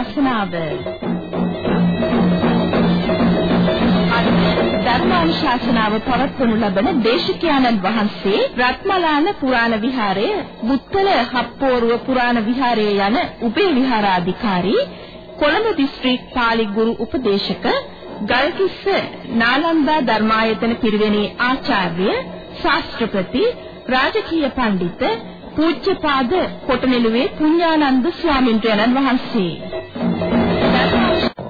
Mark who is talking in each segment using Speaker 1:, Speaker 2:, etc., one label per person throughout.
Speaker 1: ධර්මානුශාසනාව ධර්මානුශාසනාව පවත්වනු ලබන දේශිකානන් වහන්සේ රත්මලාන පුරාණ විහාරය, බුත්තල හප්පෝරුව පුරාණ විහාරය යන උපේ විහාරාධිකාරී කොළඹ දිස්ත්‍රික් පාලි ගුරු උපදේශක ගල්කිස්ස නාලන්දා ධර්මායතන පිරිවෙනේ ආචාර්ය ශාස්ත්‍රපති රාජකීය පඬිත පූජ්‍යපාද කොටනෙළුවේ පුඤ්ඤානන්ද ස්වාමින්වයන්න් වහන්සේ.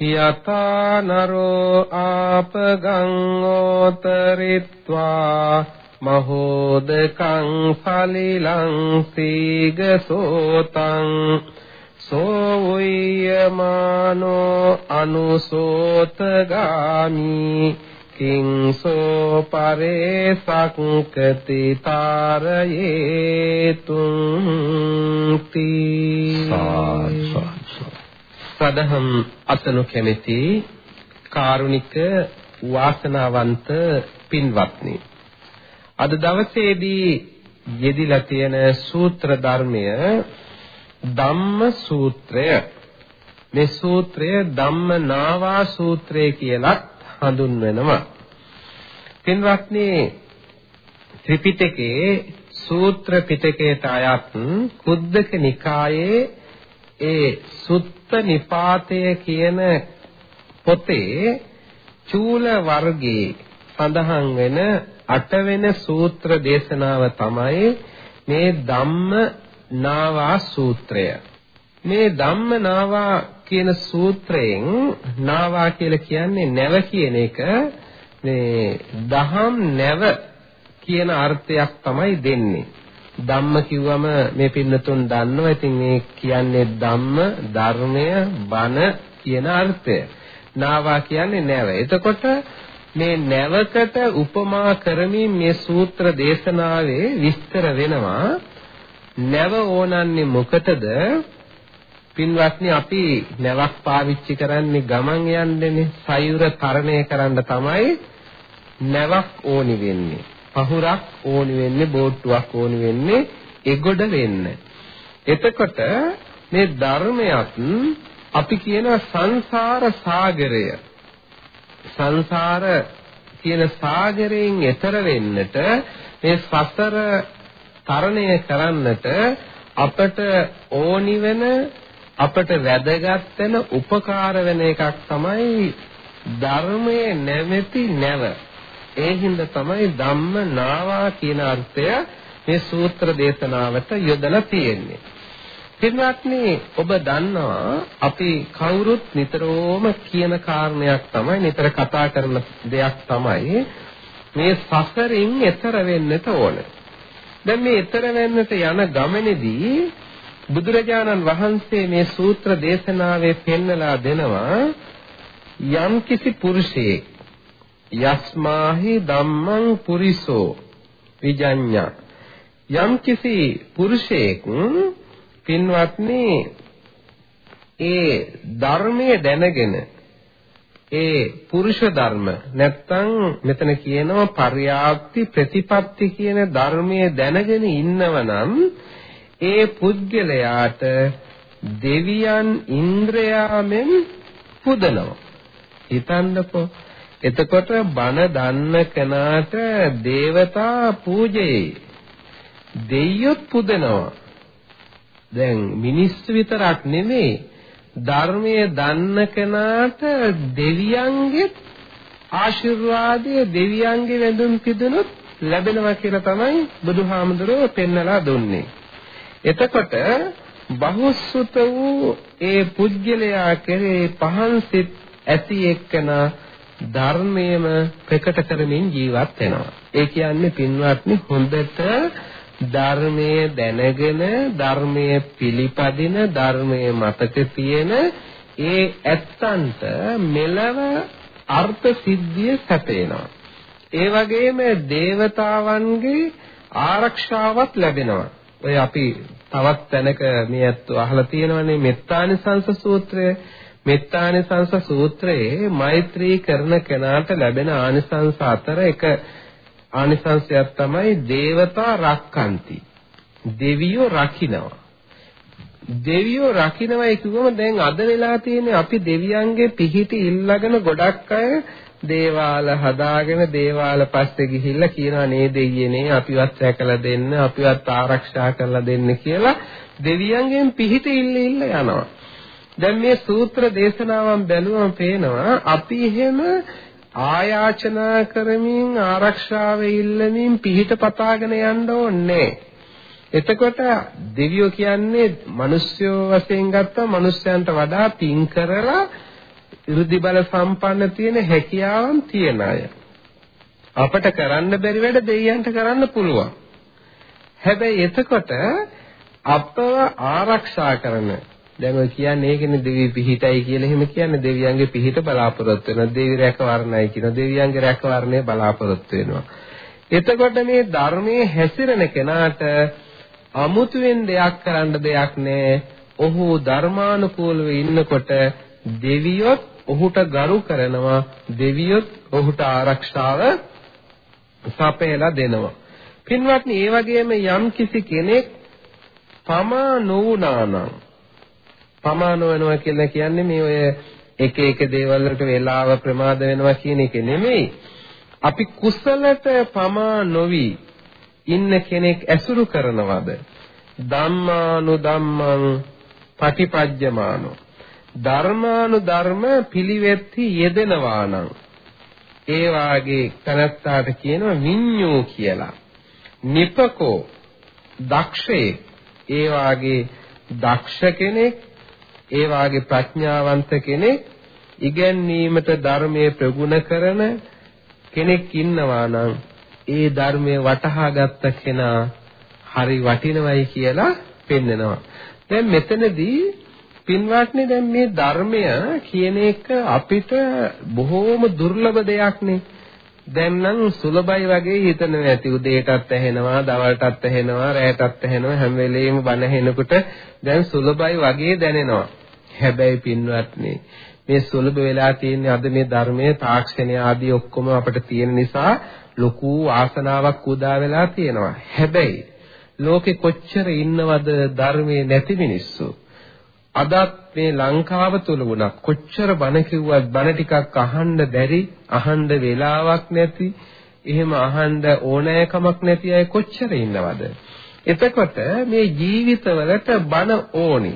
Speaker 2: යතා නරෝ ආපගං ඕතරිත්වා මහෝදකං සලිලං සීගසෝතං සෝ උයමානෝ අනුසෝතගාමි කිංසෝ පරේ සක්කති තාරයේතුං තී සදහම් අසනු කැමැති කාරුණික වාසනාවන්ත පින්වත්නි අද දවසේදී යෙදිලා තියෙන සූත්‍ර ධර්මය ධම්ම සූත්‍රය මේ සූත්‍රය ධම්මනාවා සූත්‍රය කියලා හඳුන්වනවා. පින්වත්නි ත්‍රිපිටකයේ සූත්‍ර පිටකයට අයත් කුද්දක නිකායේ ඒ සුත්ත නිපාතය කියන පොතේ චූල වර්ගයේ සඳහන් වෙන අටවෙන සූත්‍ර දේශනාව තමයි මේ ධම්ම නාවා සූත්‍රය. මේ ධම්ම නාවා කියන සූත්‍රයෙන් නාවා කියලා කියන්නේ නැව කියන එක මේ දහම් නැව කියන අර්ථයක් තමයි දෙන්නේ. ධම්ම කිව්වම මේ පින්නතුන් දන්නවා. ඉතින් මේ කියන්නේ ධම්ම, ධර්මය, බණ කියන අර්ථය. නාවා කියන්නේ නැව. එතකොට මේ නැවකට උපමා කරමින් මේ සූත්‍ර දේශනාවේ විස්තර වෙනවා. නැව ඕනන්නේ මොකටද? පින්වත්නි අපි නැවක් පාවිච්චි කරන්නේ ගමන් යන්නනේ සයුර තරණය කරන්න තමයි නැවක් ඕනි වෙන්නේ පහුරක් ඕනි වෙන්නේ බෝට්ටුවක් ඕනි වෙන්නේ එගොඩ වෙන්න එතකොට මේ ධර්මයක් අපි කියන සංසාර සාගරය සංසාර කියන සාගරයෙන් එතර වෙන්නට මේ සසර තරණය කරන්නට අපට ඕනි වෙන අපට වැදගත් වෙන උපකාර වෙන එකක් තමයි ධර්මයේ නැමැති නැව. ඒ හින්දා තමයි ධම්ම නාවා කියන අර්ථය මේ සූත්‍ර දේශනාවට යොදලා තියෙන්නේ. පින්වත්නි ඔබ දන්නවා අපි කවුරුත් නිතරම කියන කාරණයක් තමයි නිතර කතා කරන දෙයක් තමයි මේ සසරින් එතර වෙන්නට ඕන. දැන් මේ එතර වෙන්නට යන ගමනේදී බුදුරජාණන් වහන්සේ මේ සූත්‍ර දේශනාවේ පෙන්නලා දෙනවා යම් කිසි පුරුෂයෙක් යස්මාහි ධම්මං පුරිසෝ විජඤ්ඤා යම් කිසි පුරුෂයෙක් පින්වත්නි ඒ ධර්මයේ දැනගෙන ඒ පුරුෂ ධර්ම නැත්තම් මෙතන කියනවා පර්යාප්ති ප්‍රතිපatti කියන ධර්මයේ දැනගෙන ඉන්නවනම් ඒ පුද්ගලයාට දෙවියන් ඉන්ද්‍රයාමෙන් පුදනවා. හිතන්නකෝ. එතකොට බණ දන්න කෙනාට දේවතා පූජේ. දෙයියොත් පුදනවා. දැන් මිනිස්සු විතරක් නෙමෙයි ධර්මයේ දන්න කෙනාට දෙවියන්ගේ ආශිර්වාදය දෙවියන්ගේ වැඳුම් පිදුනොත් ලැබෙනවා කියලා තමයි බුදුහාමුදුරුවෝ පෙන්නලා දුන්නේ. එතකොට බහුසුත වූ ඒ පුජ්‍යලයා කෙරේ පහන් සිත් ඇති එක්කන ධර්මයේම ප්‍රකට කරමින් ජීවත් වෙනවා. ඒ කියන්නේ පින්වත්නි හොඳට ධර්මයේ දැනගෙන ධර්මයේ පිළිපදින ධර්මයේ මතක තියෙන ඒ ඇත්තන්ට මෙලව අර්ථ සිද්ධිය සැපේනවා. ඒ වගේම දේවතාවන්ගේ ආරක්ෂාවක් ලැබෙනවා. ඔය අපි තවත් තැනක මේ අත්ව අහලා තියෙනවනේ මෙත්තානිසංස සූත්‍රය. මෙත්තානිසංස සූත්‍රයේ මෛත්‍රී කරන කෙනාට ලැබෙන ආනිසංස අතර එක ආනිසංසයක් තමයි දේවතා රක්칸ති. දෙවියෝ රකින්නවා. දෙවියෝ රකින්නවයි කිව්වම දැන් අද වෙලා තියෙන්නේ අපි දෙවියන්ගේ පිහිටි ඉල්ලගෙන ගොඩක් අය දේවාල හදාගෙන දේවාල පස්සේ ගිහිල්ලා කියනවා නේ දෙයියනේ අපිවත් රැකලා දෙන්න අපිවත් ආරක්ෂා කරලා දෙන්න කියලා දෙවියන්ගෙන් පිහිටි ඉල්ල ඉල්ල යනවා. දැන් මේ සූත්‍ර දේශනාවන් බැලුවම පේනවා අපි එහෙම ආයාචනා කරමින් ආරක්ෂාව ඉල්ලමින් පිහිට පතාගෙන යන්න ඕනේ එතකොට දෙවියෝ කියන්නේ මිනිස්යෝ වශයෙන් ගත්තා මිනිස්යන්ට වඩා පින් කරලා 이르දි බල සම්පන්න තියෙන හැකියාවන් තියන අය. අපට කරන්න බැරි වැඩ දෙවියන්ට කරන්න පුළුවන්. හැබැයි එතකොට අපව ආරක්ෂා කරන දැන් ඔය කියන්නේ ඒකනේ දෙවි පිහිටයි කියලා එහෙම කියන්නේ දෙවියන්ගේ පිහිට බලාපොරොත්තු වෙනවා. දෙවි රැකවරණයි කියන දෙවියන්ගේ රැකවරණය බලාපොරොත්තු වෙනවා. එතකොට මේ ධර්මයේ හැසිරෙන කෙනාට අමුතුවෙන් දෙයක් කරන්න දෙයක් නැහැ. ඔහු ධර්මානුකූලව ඉන්නකොට දෙවියොත් ඔහුට ගරු කරනවා දෙවියොත් ඔහුට ආරක්ෂාව සපයලා දෙනවා. පින්වත්නි ඒ වගේම යම් කිසි කෙනෙක් පමා නොවුනානම් පමා නොවනවා කියලා කියන්නේ මේ ඔය එක එක දේවල් වලට වෙලාව ප්‍රමාද වෙනවා කියන එක නෙමෙයි. අපි කුසලට පමා නොවි ඉන්න කෙනෙක් ඇසුරු කරනවද? ධම්මානු ධම්මං පටිපජ්ජමානෝ. ධර්මානු ධර්ම පිළිවෙත්ති යෙදෙනවා නම් ඒ වාගේ තනත්තාට කියනවා විඤ්ඤෝ කියලා. නිපකෝ දක්ෂේ. ඒ වාගේ දක්ෂ කෙනෙක් ඒ වාගේ ප්‍රඥාවන්ත කෙනෙක් ඉගැන්වීමට ධර්මයේ ප්‍රගුණ කරන කෙනෙක් ඉන්නවා නම් ඒ ධර්මයේ වටහා ගත්ත කෙනා හරි වටිනවයි කියලා පෙන්නනවා. දැන් මෙතනදී පින්වත්නි දැන් මේ ධර්මය කියන එක අපිට බොහෝම දුර්ලභ දෙයක්නේ. දැන් නම් සුලභයි වගේ හිතනවා ඇති උදේටත් ඇහෙනවා දවල්ටත් ඇහෙනවා රැයටත් ඇහෙනවා හැම වෙලෙම බණ ඇහෙනකොට දැන් සුලභයි වගේ දැනෙනවා. හැබැයි පින්වත්නි මේ සුලභ වෙලා තියෙන අද මේ ධර්මයේ තාක්ෂණය ආදී ඔක්කොම අපිට තියෙන නිසා ලොකු ආසනාවක් උදා වෙලා තියෙනවා. හැබැයි ලෝකෙ කොච්චර ඉන්නවද ධර්මයේ නැති මිනිස්සු? අදත් මේ ලංකාව තුල වුණා කොච්චර බණ කිව්වත් බණ ටිකක් අහන්න බැරි, අහන්න වෙලාවක් නැති, එහෙම අහන්න ඕනෑකමක් නැති අය කොච්චර ඉන්නවද? එතකොට මේ ජීවිතවලට බණ ඕනි.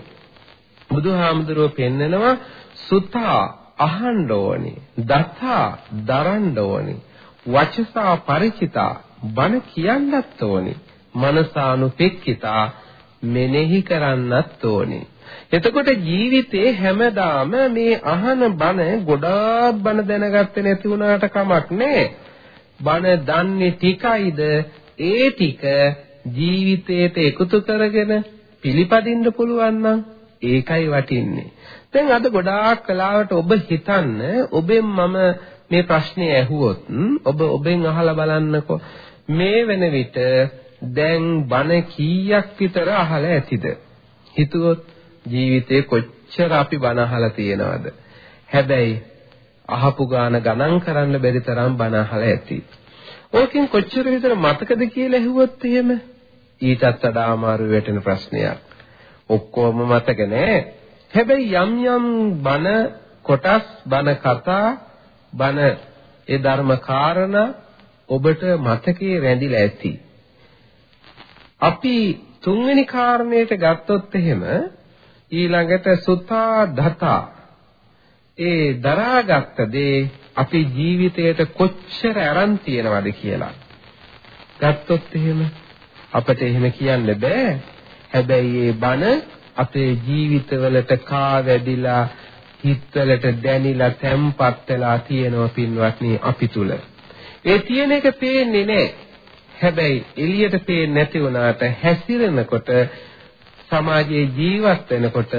Speaker 2: බුදුහාමුදුරුවෝ පෙන්නනවා සුතා අහන්න ඕනි. දතා දරන්න ඕනි. වචසා ಪರಿචිතා බණ කියන්නත් ඕනි. මනසානුපෙක්කිතා මෙනෙහි කරන්නත් ඕනි. එතකොට ජීවිතේ හැමදාම මේ අහන බණ ගොඩාක් බණ දැනගත්තේ නැති වුණාට කමක් නැහැ. බණ දන්නේ ටිකයිද ඒ ටික ජීවිතයට එකතු කරගෙන පිළිපදින්න පුළුවන් නම් ඒකයි වටින්නේ. දැන් අද ගොඩාක් කලාවට ඔබ හිතන්න ඔබෙන් මම මේ ප්‍රශ්නේ ඇහුවොත් ඔබ ඔබෙන් අහලා බලන්නකෝ මේ වෙන විට දැන් බණ කීයක් විතර අහලා ඇතිද හිතුවොත් ජීවිතේ කොච්චර අපි බණ අහලා තියෙනවද? හැබැයි අහපු ගාන ගණන් කරන්න බැරි තරම් බණ අහලා ඇති. ඕකෙන් කොච්චර විතර මතකද කියලා ඇහුවොත් එහෙම ඊටත් වඩා අමාරු වෙටෙන ප්‍රශ්නයක්. ඔක්කොම මතක නෑ. හැබැයි යම් යම් බණ කොටස් බණ කතා බණ ඒ ධර්ම කාරණා ඔබට මතකයේ රැඳිලා ඇති. අපි තුන්වෙනි කාරණයට ගත්තොත් එහෙම ඊළඟට සුතා දතා ඒ දරාගත්ත දේ අපේ ජීවිතයට කොච්චර අරන් තියනවද කියලා. ගත්තොත් එහෙම අපිට එහෙම කියන්න බෑ. හැබැයි ඒ බණ අපේ ජීවිතවලට කා වැඩිලා හිතවලට දැනිලා තැම්පත් වෙලා තියෙනවා පින්වත්නි අපි තුල. ඒ තියෙන එක පේන්නේ නැහැ. හැබැයි එළියට පේන්නේ නැති වුණාට හැසිරෙනකොට සමාජයේ ජීවත් වෙනකොට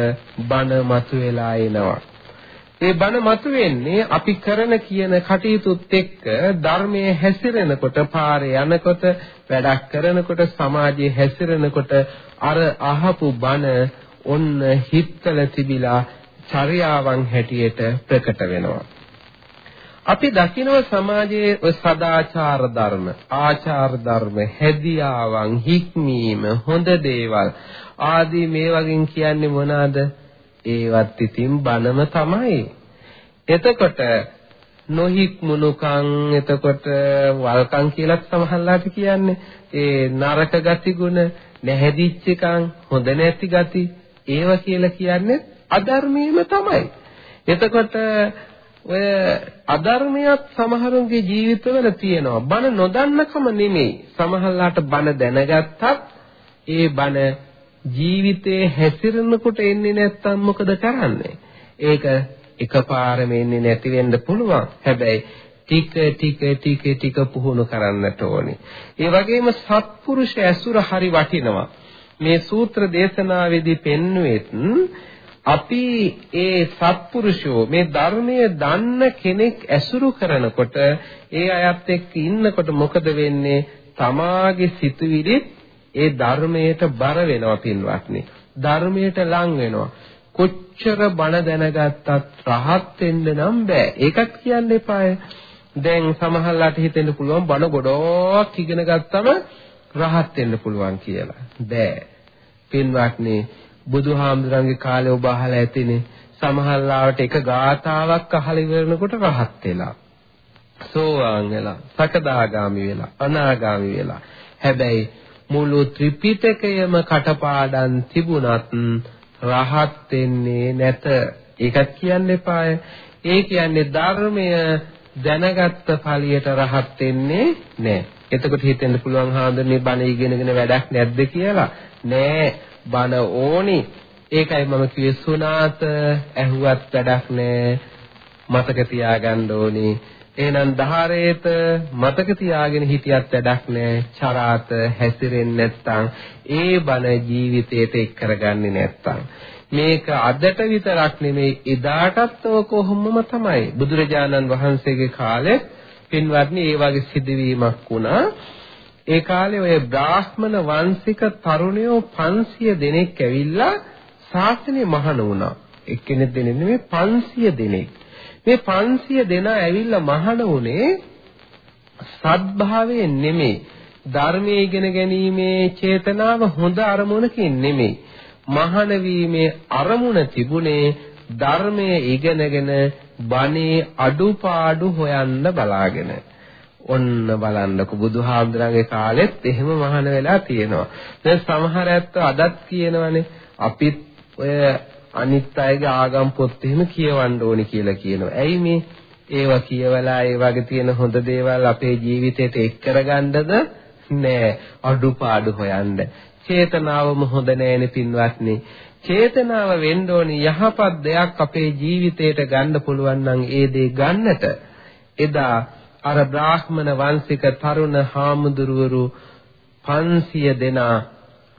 Speaker 2: බන මතුවලා එනවා. ඒ බණ මතුවෙන්නේ අපි කරන කියන කටයුතුත් එක්ක ධර්මයේ හැසිරෙනකොට පාරේ යනකොට වැඩක් කරනකොට සමාජයේ හැසිරෙනකොට අර අහපු බණ ඔන්න හිතල තිබිලා චර්යාවන් හැටියට ප්‍රකට වෙනවා. අපි දකිනවා සමාජයේ ඔය සදාචාර ධර්ම, ආචාර ධර්ම, හැදියාවන්, හික්මීම, හොඳ දේවල් ආදී මේ වගේ කියන්නේ මොනවාද? ඒවත් ඉතින් බනම තමයි. එතකොට නොහික්මුණුකම් එතකොට වල්කම් කියලාත් සමහරලාට කියන්නේ ඒ නරක ගති ගුණ නැහැදිච්චකම් හොඳ නැති ගති ඒව කියලා කියන්නේ අධර්මීයම තමයි. එතකොට ඔය අධර්මයක් සමහරුන්ගේ ජීවිතවල තියෙනවා. බන නොදන්නකම නෙමෙයි. සමහරලාට බන දැනගත්තත් ඒ බන ජීවිතේ හැසිරෙනකොට එන්නේ නැත්තම් මොකද කරන්නේ? ඒක එකපාරම එන්නේ නැති වෙන්න පුළුවන්. හැබැයි ටික ටික ටික ටික පුහුණු කරන්නට ඕනේ. ඒ වගේම සත්පුරුෂ ඇසුර හරි වටිනවා. මේ සූත්‍ර දේශනාවේදී පෙන්වුවෙත් අපි ඒ සත්පුරුෂෝ මේ ධර්මයේ දන්න කෙනෙක් ඇසුරු කරනකොට ඒ අයත් එක්ක ඉන්නකොට මොකද වෙන්නේ? තමාගේ සිතුවිලිත් ඒ ධර්මයට බර වෙනවා පින්වත්නි. ධර්මයට ලං වෙනවා. කොච්චර බණ දැනගත්තත් රහත් වෙන්න නම් බෑ. ඒකත් කියන්න එපාය. දැන් සමහරලාට හිතෙන්න පුළුවන් බණ ගොඩක් ඉගෙන ගත්තම රහත් වෙන්න පුළුවන් කියලා. බෑ. පින්වත්නි බුදුහාමුදුරන්ගේ කාලේ ඔබ අහලා ඇතිනේ සමහරලාවට එක ගාතාවක් අහලා ඉවරනකොට රහත් වෙලා. සෝවාන් වෙලා, සකදාගාමි වෙලා, අනාගාමි වෙලා. හැබැයි මුළු ත්‍රිපිටකයම කටපාඩම් තිබුණත් රහත් වෙන්නේ නැත. ඒකත් කියන්න එපාය. ඒ කියන්නේ ධර්මය දැනගත්ත ඵලියට රහත් වෙන්නේ නැහැ. එතකොට හිතෙන්න පුළුවන් හාමුදුරනේ බණ ඉගෙනගෙන වැඩක් නැද්ද කියලා. නෑ බණ ඕනි. ඒකයි මම කිව්වේ සුණාත ඇහුවත් වැඩක් නෑ. මතක තියාගන්න ඕනි. එහෙනම් ධාරේත මතක තියාගෙන හිටියත් වැඩක් නෑ. චරාත හැසිරෙන්නේ නැත්තම් ඒ බණ ජීවිතේට එක් කරගන්නේ නැත්තම් මේක අදට විතරක් නෙමෙයි එදාටත් කොහොමම තමයි බුදුරජාණන් වහන්සේගේ කාලේ පින්වත්නි ඒ වගේ සිදුවීමක් වුණා ඒ කාලේ ඔය බ්‍රාහ්මණ වංශික තරුණයෝ 500 දෙනෙක් ඇවිල්ලා ශාසනය මහාන වුණා. එක්කෙනෙක් දෙනෙක් නෙමෙයි 500 දෙනෙක්. මේ 500 දෙනා ඇවිල්ලා මහාන වුණේ සත්භාවයෙන් නෙමෙයි. ධර්මයේ ඉගෙන ගැනීමේ චේතනාව හොඳ අරමුණකින් නෙමෙයි. මහාන වීමේ අරමුණ තිබුණේ ධර්මයේ ඉගෙනගෙන බණේ අඩුපාඩු හොයන්න බලාගෙන. ඔන්න බලන්නකො බුදුහාමුදුරන්ගේ කාලෙත් එහෙම මහාන වෙලා තියෙනවා. දැන් සමහර ඇත්තෝ අදත් කියනවනේ අපිත් ඔය අනිත් අයගේ ආගම් පොත් එහෙම කියවන්න ඕනි කියලා කියනවා. ඇයි මේ ඒවා කියවලා ඒ වගේ තියෙන හොඳ දේවල් අපේ ජීවිතයට එක් කරගන්නද නෑ අඩුපාඩු හොයන්න. චේතනාවම හොඳ නෑනේ පින්වත්නි. චේතනාව වෙන්න ඕනි යහපත් දෙයක් අපේ ජීවිතයට ගන්න පුළුවන් නම් ඒ දේ ගන්නට එදා අර බ්‍රාහ්මණ වංශික තරුණ හාමුදුරුවරු 500 දෙනා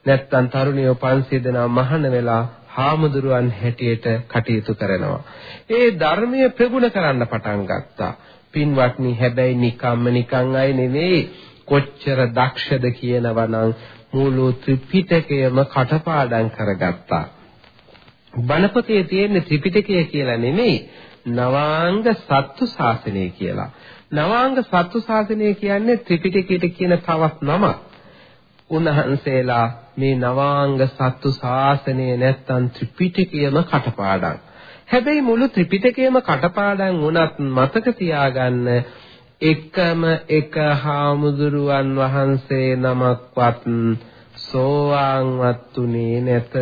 Speaker 2: නැත්තම් තරුණියෝ 500 දෙනා මහාන වෙලා හාමුදුරුවන් හැටියට කටයුතු කරනවා. ඒ ධර්මයේ ප්‍රගුණ කරන්න පටන් ගත්තා. පින්වත්නි හැබැයි නිකම්ම නිකං අය නෙවෙයි කොච්චර දක්ෂද කියනවා නම් මුළු ත්‍රිපිටකයම කටපාඩම් කරගත්තා. බණපොතේ තියෙන ත්‍රිපිටකය කියලා නෙමෙයි නවාංග සත්තු ශාසනය කියලා. නවාංග සත්තු ශාසනය කියන්නේ ත්‍රිපිටකයට කියන තවත් නමක්. උන්වහන්සේලා මේ නවාංග සත්තු ශාසනය නැත්තම් ත්‍රිපිටකයම කටපාඩම්. හැබැයි මුළු ත්‍රිපිටකයම කටපාඩම් වුණත් මතක තියාගන්න එකම එක හාමුදුරුවන් වහන්සේ නමක්වත් සෝවාන්වත් උනේ නැත.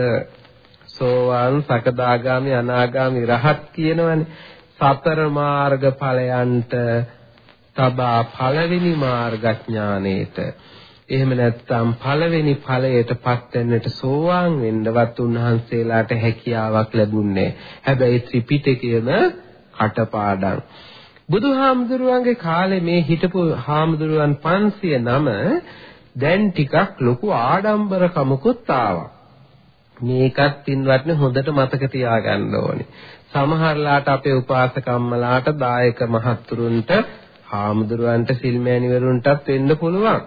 Speaker 2: සෝවාන් සකදාගාමි අනාගාමි රහත් කියනවනේ. සතර මාර්ග ඵලයන්ට තබා පළවෙනි මාර්ගඥානෙට එහෙම නැත්නම් පළවෙනි ඵලයටපත් වෙන්නට සෝවාන් වෙන්නවත් උන්වහන්සේලාට හැකියාවක් ලැබුණේ. හැබැයි ත්‍රිපිටකයම කටපාඩම්. බුදුහාමුදුරුවන්ගේ කාලේ මේ හිටපු හාමුදුරුවන් 509 දැන් ටිකක් ලොකු ආඩම්බරකමකුත් ආවා. මේකත් පින්වත්නි හොඳට මතක තියාගන්න ඕනේ. සමහරලාට අපේ උපාසකම්මලාට දායක මහත්තුරුන්ට හාමුදුරුවන්ට සිල්මෑණිවරුන්ටත් වෙන්න පුළුවන්.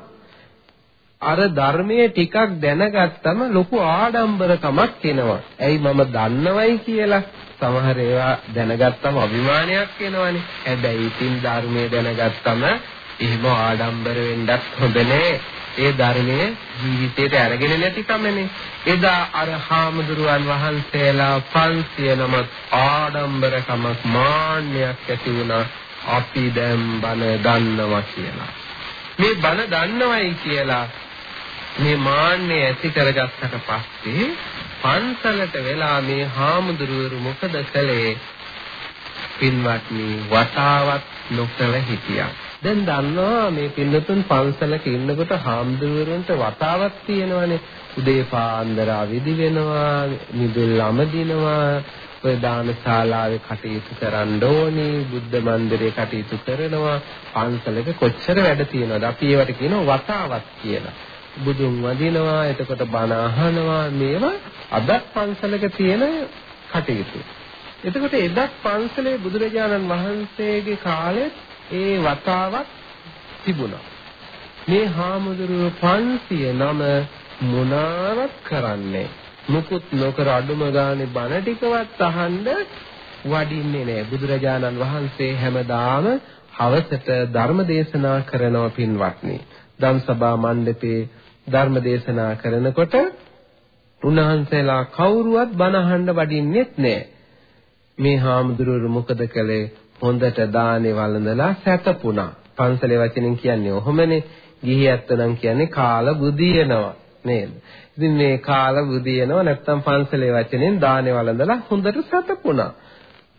Speaker 2: අර ධර්මයේ ටිකක් දැනගත්තම ලොකු ආඩම්බරකමක් එනවා. ඇයි මම දන්නවයි කියලා සමහර ඒවා දැනගත්තම අභිමානයක් එනවනේ. හැබැයි ඉතින් ධර්මයේ දැනගත්තම එහෙම ආඩම්බර වෙන්නත් හොඳ නෑ. ඒ ධර්මයේ ජීවිතයට අරගෙන නැති කමනේ. එදා අර හාමුදුරුවන් වහන්සේලා 500 නමක් ආඩම්බරකමක් මාන්නයක් ඇති වුණා. අපි දැන් බණ දන්නවා කියලා. මේ බණ දන්නවයි කියලා මේ මාන්නේ ඇති කරගත්තට පස්සේ පන්සලට වෙලා මේ හාමුදුරුවරු මොකද කළේ? පින්වත්නි වතාවත් නොකළ හිටියා. දැන් දන්නවා මේ පින්නතුන් පන්සලක ඉන්නකොට හාමුදුරුවරුන්ට වතාවක් තියෙනවානේ. උදේ පාන්දර අවදි වෙනවා, නිදුල් අමදිනවා, ඔය දානශාලාවේ කටයුතු කරන්න ඕනේ, බුද්ධ මන්දිරේ කටයුතු කරනවා, පන්සලක කොච්චර වැඩ තියෙනවද? අපි ඒවට කියනවා වතාවක් කියලා. බුදුන් වදිනවා එතකොට බණ අහනවා මේවා අදත් පන්සලක තියෙන කටයුතු. එතකොට එදත් පන්සලේ බුදුරජාණන් වහන්සේගේ කාලෙත් ඒ වතාවක් තිබුණා. මේ හාමුදුරුවෝ 500 නම මොනාවක් කරන්නේ මුකුත් නොකර අඩුම ගානේ බණ ටිකවත් අහන්න වඩින්නේ නැහැ. බුදුරජාණන් වහන්සේ හැමදාම හවසට ධර්ම දේශනා කරනව පින්වත්නි. ධම්සභා මණ්ඩපේ ධර්ම දේශනා කරනකොට උන්වහන්සේලා කවුරුවත් බණ අහන්න වඩින්නෙත් නැහැ. මේ හාමුදුරුවෝ මොකද කළේ? හොඳට දානේ වළඳලා සැතපුණා. පන්සලේ වචනෙන් කියන්නේ ඔහොමනේ. ගිහියත් නම් කියන්නේ කාල බුදියනවා නේද? ඉතින් මේ කාල බුදියනවා නැත්තම් පන්සලේ වචනෙන් දානේ වළඳලා හොඳට සැතපුණා.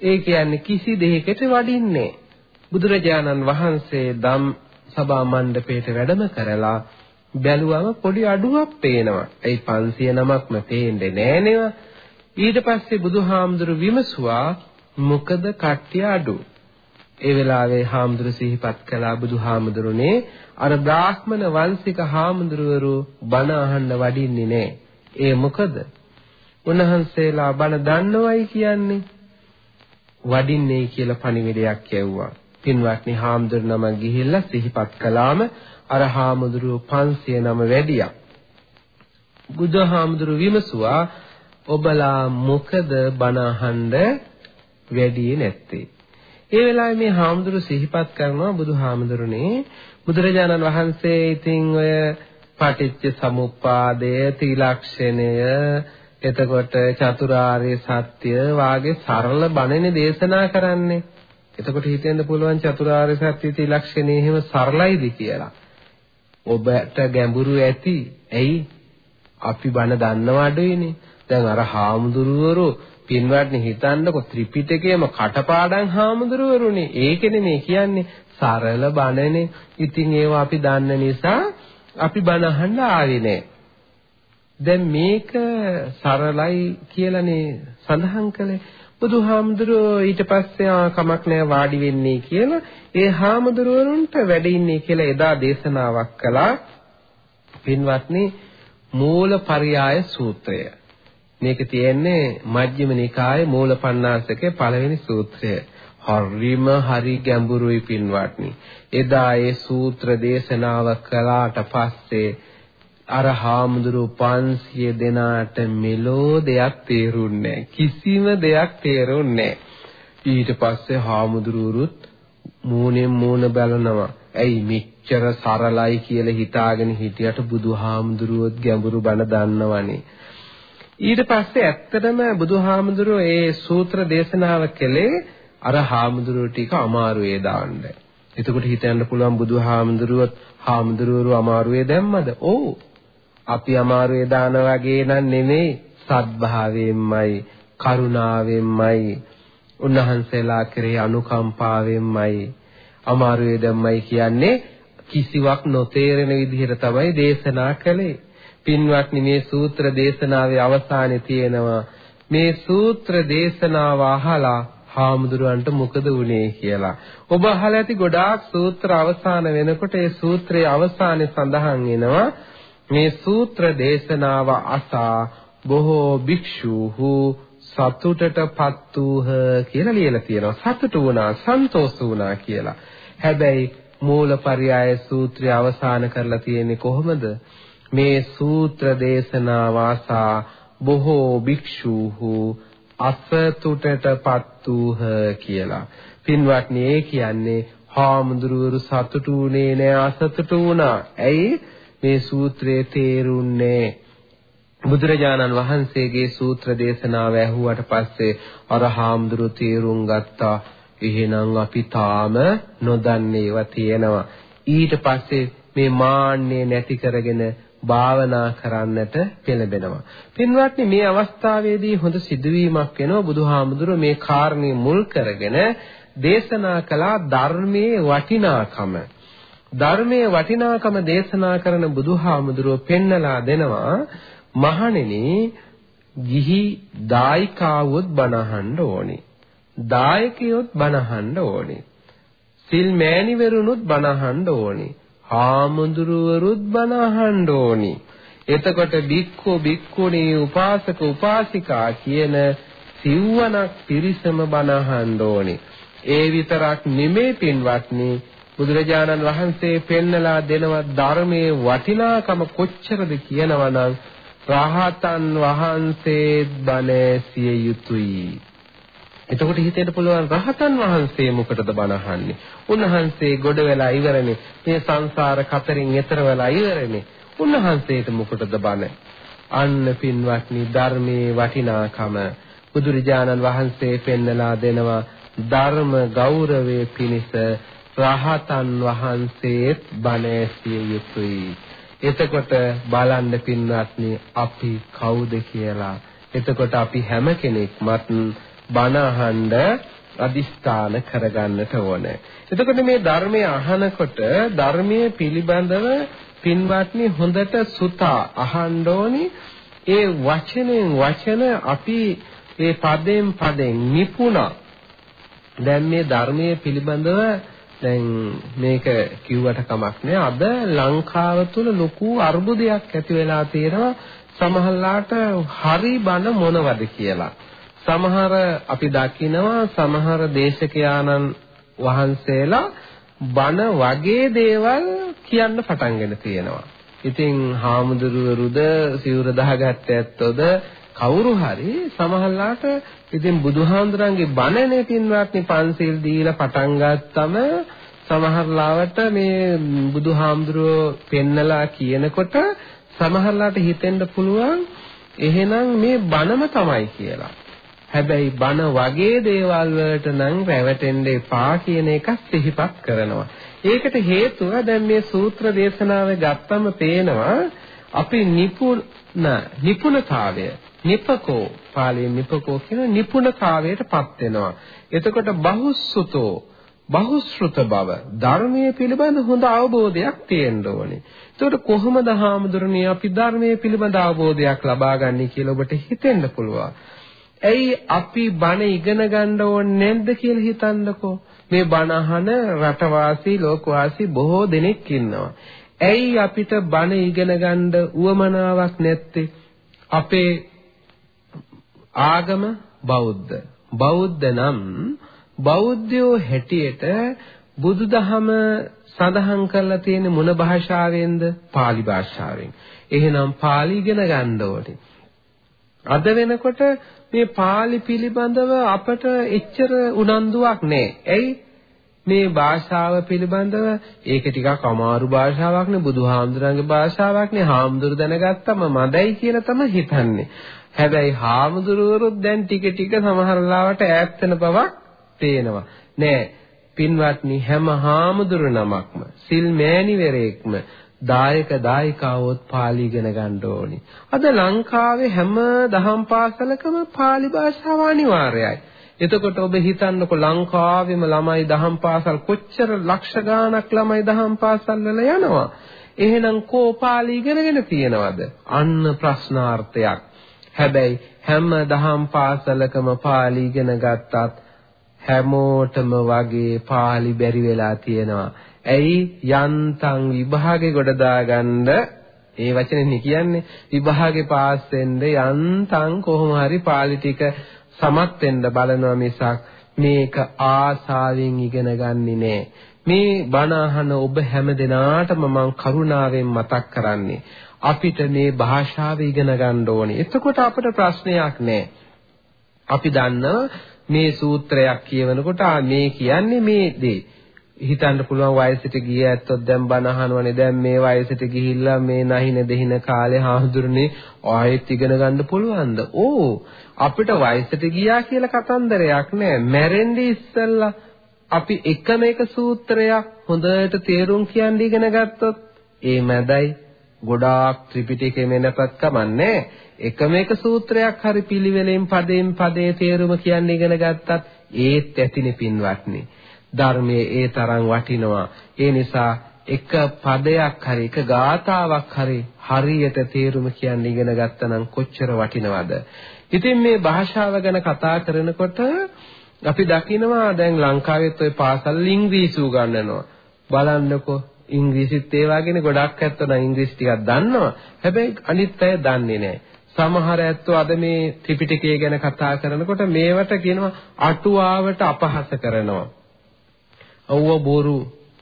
Speaker 2: ඒ කියන්නේ කිසි දෙයකට වඩින්නේ බුදුරජාණන් වහන්සේ ධම් සභා මණ්ඩපයට වැඩම කරලා බැලුවම පොඩි අඩුවක් පේනවා. ඒ 500 නමක්ම පේන්නේ නෑනේවා. ඊට පස්සේ බුදුහාමුදුරු විමසුවා මොකද කට්ටිය අඩු? ඒ වෙලාවේ හාමුදුරු සිහිපත් කළා බුදුහාමුදුරනේ අර බ්‍රාහ්මණ වංශික හාමුදුරුවරු බණ අහන්න වඩින්නේ නෑ. ඒ මොකද? උන්වහන්සේලා බණ දන්නවයි කියන්නේ වඩින්නේ කියලා පණිවිඩයක් යවුවා. පින්වත්නි හාමුදුරු නම ගිහිල්ලා සිහිපත් කළාම අර හාමුදුරුව 500 නම වැඩියා. බුදුහාමුදුරුව විමසුවා ඔබලා මොකද බණ අහන්න වැඩි නැත්තේ? ඒ වෙලාවේ මේ හාමුදුරුව සිහිපත් කරනවා බුදුහාමුදුරනේ බුදුරජාණන් වහන්සේ ඉතින් ඔය පටිච්ච සමුප්පාදය ත්‍රිලක්ෂණය එතකොට චතුරාර්ය සත්‍ය වාගේ සරල බණනේ දේශනා කරන්නේ. එතකොට හිතෙන්න පුළුවන් චතුරාර්ය සත්‍ය ත්‍රිලක්ෂණය එහෙම සරලයිද කියලා. ඔබට ගැඹුරු ඇති. ඇයි? අපි බණ දන්නව අඩුයිනේ. දැන් අර හාමුදුරුවරු පින්වත්නි හිතන්නකො ත්‍රිපිටකයේම කටපාඩම් හාමුදුරුවරුනේ. ඒකනේ මේ කියන්නේ සරල බණනේ. ඉතින් ඒවා අපි දන්න නිසා අපි බණ අහන්න ආවේ නෑ. දැන් මේක සරලයි කියලානේ සඳහන් කළේ. බුදුහාමුදුරුවෝ ඊට පස්සේ කමක් නැහැ වාඩි වෙන්නේ කියලා ඒ හාමුදුරුවරුන්ට වැඩ ඉන්නේ කියලා එදා දේශනාවක් කළා පින්වත්නි මූලපරියාය සූත්‍රය මේක තියෙන්නේ මජ්ක්‍ධිම නිකායේ මූලපණ්ණාසකේ පළවෙනි සූත්‍රය. හරිම හරි ගැඹුරුයි පින්වත්නි. එදා ඒ සූත්‍ර දේශනාව කළාට පස්සේ අර හාමුදුරුවෝ 500 දෙනාට මෙලෝ දෙයක් තේරුන්නේ කිසිම දෙයක් තේරුන්නේ ඊට පස්සේ හාමුදුරුවරුත් මූණෙන් මූණ බලනවා. ඇයි මෙච්චර සරලයි කියලා හිතාගෙන හිටියට බුදුහාමුදුරුවොත් ගැඹුරු බණ දන්නවනේ? ඊට පස්සේ ඇත්තටම බුදුහාමුදුරුවෝ ඒ සූත්‍ර දේශනාව කළේ අර හාමුදුරුවෝ ටික අමාරුවේ දාන්න. එතකොට හිතන්න පුළුවන් බුදුහාමුදුරුවොත් හාමුදුරුවෝ අමාරුවේ දැම්මද? ඔව්. අපි අමාරුවේ දාන වගේ නන් නෙමෙයි සත්භාවයෙන්මයි කරුණාවෙන්මයි උන්වහන්සේලා කෙරෙහි අනුකම්පාවෙන්මයි අමාරුවේ දැම්මයි කියන්නේ කිසිවක් නොතේරෙන විදිහට තමයි දේශනා කළේ පින්වත්නි මේ සූත්‍ර දේශනාවේ අවසානයේ තියෙනවා මේ සූත්‍ර දේශනාව අහලා හාමුදුරුවන්ට මොකද වුනේ කියලා. ඔබ අහලා ඇති ගොඩාක් සූත්‍ර අවසාන වෙනකොට ඒ සූත්‍රයේ අවසානයේ සඳහන් වෙනවා මේ සූත්‍ර දේශනාව අසා බොහෝ භික්ෂූහු සතුටටපත් වූහ කියලා ලියලා තියෙනවා. සතුටු වුණා, සන්තෝෂ වුණා කියලා. හැබැයි මූලපරයය සූත්‍රය අවසන් කරලා තියෙන්නේ කොහොමද? මේ සූත්‍ර දේශනා වාසා බොහෝ භික්ෂූහු අසතුටටපත් වූහ කියලා. පින්වත්නි ඒ කියන්නේ හාමුදුරුවරු සතුටු වුණේ නෑ අසතුටු වුණා. ඇයි මේ සූත්‍රයේ තේරුන්නේ බුදුරජාණන් වහන්සේගේ සූත්‍ර දේශනාව ඇහුවට පස්සේ අර හාමුදුරු තේරුම් ගත්තා එහෙනම් අපි තාම නොදන්නේ ඒවා තියෙනවා ඊට පස්සේ මේ මාන්නේ නැති කරගෙන භාවනා කරන්නට පෙළඹෙනවා. පින්වත්නි මේ අවස්ථාවේදී හොඳ සිදුවීමක් වෙනවා බුදුහාමුදුරුවෝ මේ කාරණේ මුල් කරගෙන දේශනා කළා ධර්මයේ වටිනාකම. ධර්මයේ වටිනාකම දේශනා කරන බුදුහාමුදුරුවෝ පෙන්නලා දෙනවා මහණෙනි ගිහි දායිකාවොත් බණහන්න ඕනේ. දායකයොත් බණහන්න ඕනේ. සිල් මෑණිවරුනුත් බණහන්න ඕනේ. හාමුදුරුවරුත් බණහන්න ඕනේ. එතකොට බික්ඛු බික්ඛුණී උපාසක උපාසිකා කියන සිව්වනක් පිරිසම බණහන්න ඕනේ. ඒ විතරක් නෙමේ පින්වත්නි බුදුරජාණන් වහන්සේ පෙන්නලා දෙනවා ධර්මයේ වටිනාකම කොච්චරද කියනවනම් රහතන් වහන්සේ බණ සිය යුතුයි. එතකොට හිතෙන්න පුළුවන් රහතන් වහන්සේ මොකටද බණ අහන්නේ? උන්වහන්සේ ගොඩ වෙලා ඉවරනේ. මේ සංසාර කතරින් එතර වෙලා ඉවරනේ. උන්වහන්සේට මොකටද බණ? අන්න පින්වත්නි ධර්මයේ වටිනාකම බුදුරජාණන් වහන්සේ පෙන්නලා දෙනවා ධර්ම ගෞරවයේ පිණිස රහතන් වහන්සේත් බණ ඇසිය යුතුයි. එතකොට බලන්න පින්වත්නි අපි කවුද කියලා. එතකොට අපි හැම කෙනෙක්මත් බණ අහන්න අදිස්ථාන කරගන්නට ඕනේ. එතකොට මේ ධර්මය අහනකොට ධර්මයේ පිළිබඳව පින්වත්නි හොඳට සුතා අහන්න ඕනි. ඒ වචනෙන් වචන අපි ඒ පදෙන් පදෙන් නිපුණා. දැන් මේ ධර්මයේ පිළිබඳව දැන් මේක කිව්වට කමක් නෑ අද ලංකාව තුල ලොකු අර්බුදයක් ඇති වෙලා තියෙනවා සමහරලාට හරි බන මොනවද කියලා සමහර අපි දකිනවා සමහර දේශකයාණන් වහන්සේලා බන වගේ දේවල් කියන්න පටන්ගෙන තියෙනවා ඉතින් හාමුදුරුවරුද සිවුර දහගත්ත ඇත්තොද කවුරු හරි සමහරලාට ඉතින් බුදුහාමුදුරන්ගේ බණනේ පින්වත්නි පන්සිල් දීලා පටන් ගත්තම සමහරලාවට මේ බුදුහාමුදුරුවෝ පෙන්නලා කියනකොට සමහරලාට හිතෙන්න පුළුවන් එහෙනම් මේ බණම තමයි කියලා. හැබැයි බණ වගේ දේවල් වලට නම් රැවටෙන්න එපා කියන එක සිහිපත් කරනවා. ඒකට හේතුව දැන් මේ සූත්‍ර දේශනාවේ ගත්තම පේනවා අපි නිපුණ නිපුණතාවය නිපකෝ පාලියෙන් නිපකෝ කියන නිපුණතාවයටපත් වෙනවා. එතකොට බහුසුතෝ බහුශෘත බව ධර්මයේ පිළිබඳ හොඳ අවබෝධයක් තියෙන්න ඕනේ. එතකොට කොහොමද හාමුදුරනේ අපි ධර්මයේ පිළිබඳ අවබෝධයක් ලබා ගන්නේ කියලා ඔබට හිතෙන්න පුළුවන්. ඇයි අපි බණ ඉගෙන ගන්න ඕනේ නැද්ද කියලා හිතන්නකෝ. මේ බණ අහන රටවාසී ලෝකවාසී බොහෝ දෙනෙක් ඉන්නවා. ඇයි අපිට බණ ඉගෙන ගන්න උවමනාවක් නැත්තේ? අපේ ආගම බෞද්ධ. බෞද්ධ නම් බෞද්ධයෝ හැටියට බුදුදහම සඳහන් කරලා තියෙන මොන භාෂාවෙන්ද? pāli භාෂාවෙන්. එහෙනම් pāli ඉගෙන ගන්න ඕනේ. අද වෙනකොට මේ pāli පිළිබඳව අපට එච්චර උනන්දුවක් නැහැ. ඇයි? මේ භාෂාව පිළිබඳව ඒක ටිකක් අමාරු භාෂාවක් නේ බුදුහාමුදුරන්ගේ භාෂාවක් නේ හාමුදුරු දැනගත්තම මදයි කියලා තමයි හිතන්නේ. හැබැයි හාමුදුරුවරුත් දැන් ටික ටික සමහර ලාවට ඈත් වෙන බවක් පේනවා. නෑ පින්වත්නි හැම හාමුදුරු නමක්ම සිල් මෑණිවරයෙක්ම දායක දායිකාවොත් පාලි ඉගෙන ගන්න ඕනි. අද ලංකාවේ හැම දහම් පාසලකම පාලි භාෂාව අනිවාර්යයි. එතකොට ඔබ හිතන්නකො ලංකාවෙම ළමයි දහම් පාසල් කොච්චර ලක්ෂ ගාණක් ළමයි දහම් පාසල් වල යනවා. එහෙනම් කෝ පාලි ඉගෙනගෙන තියනවද? අන්න ප්‍රශ්නාර්ථයක්. හැබැයි හැම දහම් පාසලකම පාලි ඉගෙන ගත්තත් හැමෝටම වගේ පාලි බැරි වෙලා තියෙනවා. ඇයි යන්තම් විභාගේ ගොඩ දාගන්න ඒ වචනේ කියන්නේ විභාගේ පාස් වෙන්න යන්තම් කොහොම හරි පාලි ටික සමත් වෙන්න බලනවා මිසක් මේක ආසාවෙන් ඉගෙන ගන්නේ නෑ. මේ බණ අහන ඔබ හැම දිනාටම මම කරුණාවෙන් මතක් කරන්නේ අපිට මේ භාෂාව ඉගෙන ගන්න ඕනේ. එතකොට අපිට ප්‍රශ්නයක් නෑ. අපි දන්නවා මේ සූත්‍රයක් කියවනකොට මේ කියන්නේ මේ දේ. හිතන්න පුළුවන් වයසට ගිය ඇත්තොත් දැන් බණ අහනවනේ දැන් මේ වයසට ගිහිල්ලා මේ නැහින දෙහින කාලේ හාමුදුරනේ ආයෙත් ඉගෙන ගන්න පුළුවන්ද? ඕ අපිට වයසට ගියා කියලා කතන්දරයක් නෑ. මැරෙන්නේ ඉස්සෙල්ලා අපි එකම එක සූත්‍රයක් හොඳට තේරුම් කියන්න ඉගෙන ගත්තොත් ඒ මැදයි ගොඩාක් ත්‍රිපිටකෙ මෙනපත් කමන්නේ එකම එක සූත්‍රයක් හරි පිළිවෙලෙන් පදයෙන් පදේ තේරුම කියන්න ඉගෙන ගත්තත් ඒත් ඇතිනේ පින්වත්නි ධර්මයේ ඒ තරම් වටිනවා ඒ නිසා එක පදයක් හරි එක ගාතාවක් හරි හරියට තේරුම කියන්න ඉගෙන ගත්තනම් කොච්චර වටිනවද ඉතින් මේ භාෂාව ගැන කතා කරනකොට අපි දකිනවා දැන් ලංකාවෙත් ওই පාසල් ඉංග්‍රීසි උගන්වනවා බලන්නකෝ ඉංග්‍රීසිත් ඒ වගේනේ ගොඩක් ඇත්තෝ නම් ඉංග්‍රීසි ටිකක් දන්නවා. හැබැයි අනිත් අය දන්නේ නැහැ. සමහර ඇත්තෝ අද මේ ත්‍රිපිටකය ගැන කතා කරනකොට මේවට කියනවා අටුවාවට අපහාස කරනවා. ඔව්ව බොරු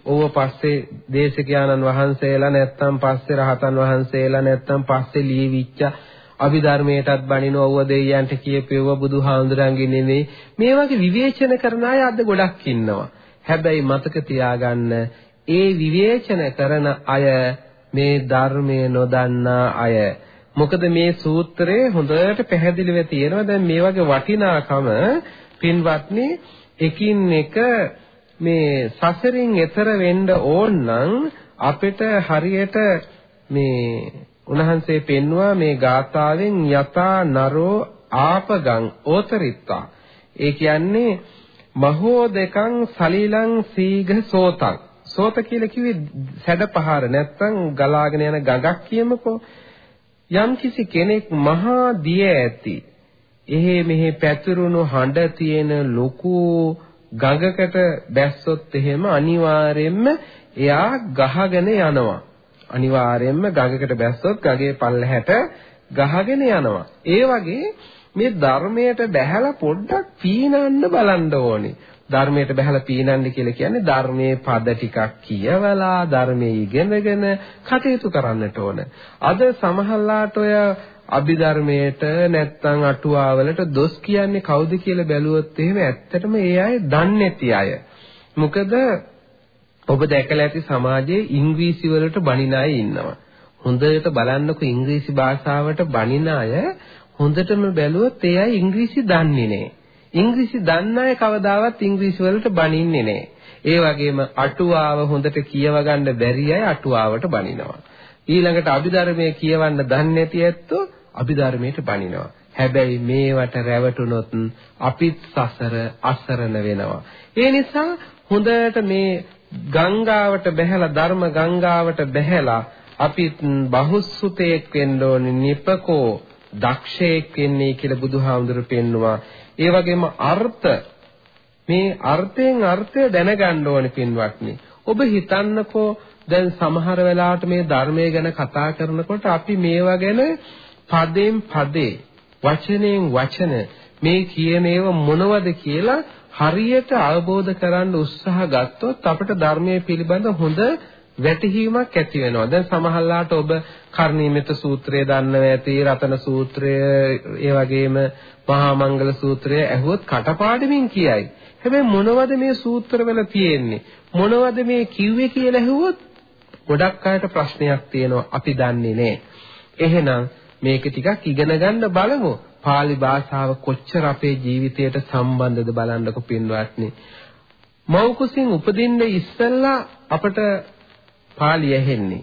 Speaker 2: ඔව්ව පස්සේ දේශකයන්න් වහන්සේලා නැත්තම් පස්සේ රහතන් වහන්සේලා නැත්තම් පස්සේ ලියවිච්ච අභිධර්මයටත් බණිනව ඔව්ව දෙයයන්ට කියපෙව්ව බුදුහාමුදුරන්ගේ නෙමෙයි මේ වගේ විවේචන කරන අය අද ගොඩක් ඉන්නවා. හැබැයි මතක තියාගන්න ඒ විවේචන කරන අය මේ ධර්මයේ නොදන්නා අය. මොකද මේ සූත්‍රයේ හොඳට පැහැදිලිව තියෙනවා දැන් මේ වගේ වටිනාකම පින්වත්නි එකින් එක මේ සසරින් එතර වෙන්න ඕන නම් අපිට හරියට මේ උන්වහන්සේ පෙන්වුවා මේ ගාථාවෙන් යතා නරෝ ආපගං ඕතරිත්තා ඒ කියන්නේ මහෝ දෙකං සලිලං සීඝ සෝතං. සෝත කියලා කිව්වේ සැඩපහර නැත්තම් ගලාගෙන යන ගඟක් කියමුකෝ. යම්කිසි කෙනෙක් මහා දිය ඇති. එහෙ මෙහෙ පැතුරුණු හඬ තියෙන ලොකු ගඟකට බැස්සොත් එහෙම අනිවාර්යයෙන්ම එයා ගහගෙන යනවා. අනිවාර්යයෙන්ම ගඟකට බැස්සොත් ගගේ පල්ලහැට ගහගෙන යනවා. ඒ වගේ මේ ධර්මයට බැහැලා පොඩ්ඩක් පීනන්න බලන්න ඕනේ. ධර්මයට බහැලා පීනන්න කියලා කියන්නේ ධර්මයේ පද ටිකක් කියවලා ධර්මයේ ඉගෙනගෙන කටයුතු කරන්නට ඕන. අද සමහරලාට ඔය අභිධර්මයට නැත්තම් අටුවාවලට දොස් කියන්නේ කවුද කියලා බැලුවොත් එහෙම ඇත්තටම ඒ අය දන්නේ නැති අය. මොකද ඔබ දැකලා ඇති සමාජයේ ඉංග්‍රීසි වලට බණින අය ඉන්නවා. හොඳට බලන්නකො ඉංග්‍රීසි භාෂාවට බණින අය හොඳටම බැලුවොත් ඒ අය ඉංග්‍රීසි දන්නේ නැහැ. ඉංග්‍රීසි දන්න අය කවදාවත් ඉංග්‍රීසි වලට බනින්නේ නැහැ. ඒ වගේම අටුවාව හොඳට කියව ගන්න බැරි අය අටුවාවට බනිනවා. ඊළඟට අභිධර්මයේ කියවන්න දන්නේ නැති ඇත්තෝ අභිධර්මයට බනිනවා. හැබැයි මේවට රැවටුනොත් අපිත් සසර අසරණ වෙනවා. ඒ නිසා හොඳට මේ ගංගාවට බැහැලා ධර්ම ගංගාවට බැහැලා අපිත් බහුසුතේක් වෙන්න ඕනේ නිපකෝ දක්ෂයෙක් වෙන්නේ කියලා බුදුහාමුදුරු පෙන්නවා. ඒ වගේම අර්ථ මේ අර්ථයෙන් අර්ථය දැනගන්න ඕනේ පින්වත්නි. ඔබ හිතන්නකෝ දැන් සමහර වෙලාවට මේ ධර්මය ගැන කතා කරනකොට අපි මේවා ගැන පදෙන් පදේ වචනෙන් වචන මේ කියන ඒවා මොනවද කියලා හරියට අවබෝධ කරගන්න උත්සාහ ගත්තොත් අපිට ධර්මයේ පිළිබඳ හොඳ වැටහීමක් ඇති වෙනවා. දැන් සමහරලාට ඔබ කර්ණීයමෙත සූත්‍රය දන්නව ඇති, රතන සූත්‍රය, ඒ වගේම මහා මංගල සූත්‍රය ඇහුවොත් කටපාඩමින් කියයි. හැබැයි මොනවද මේ සූත්‍රවල තියෙන්නේ? මොනවද මේ කිව්වේ කියලා ඇහුවොත් ගොඩක් අයට ප්‍රශ්නයක් තියෙනවා. අපි දන්නේ නැහැ. එහෙනම් මේක ටිකක් ඉගෙන ගන්න බලමු. pāli භාෂාව කොච්චර අපේ ජීවිතයට සම්බන්ධද බලන්නකො පින්වත්නි. මව් කුසින් උපදින්න ඉස්සෙල්ලා අපට පාළි ඇහෙන්නේ.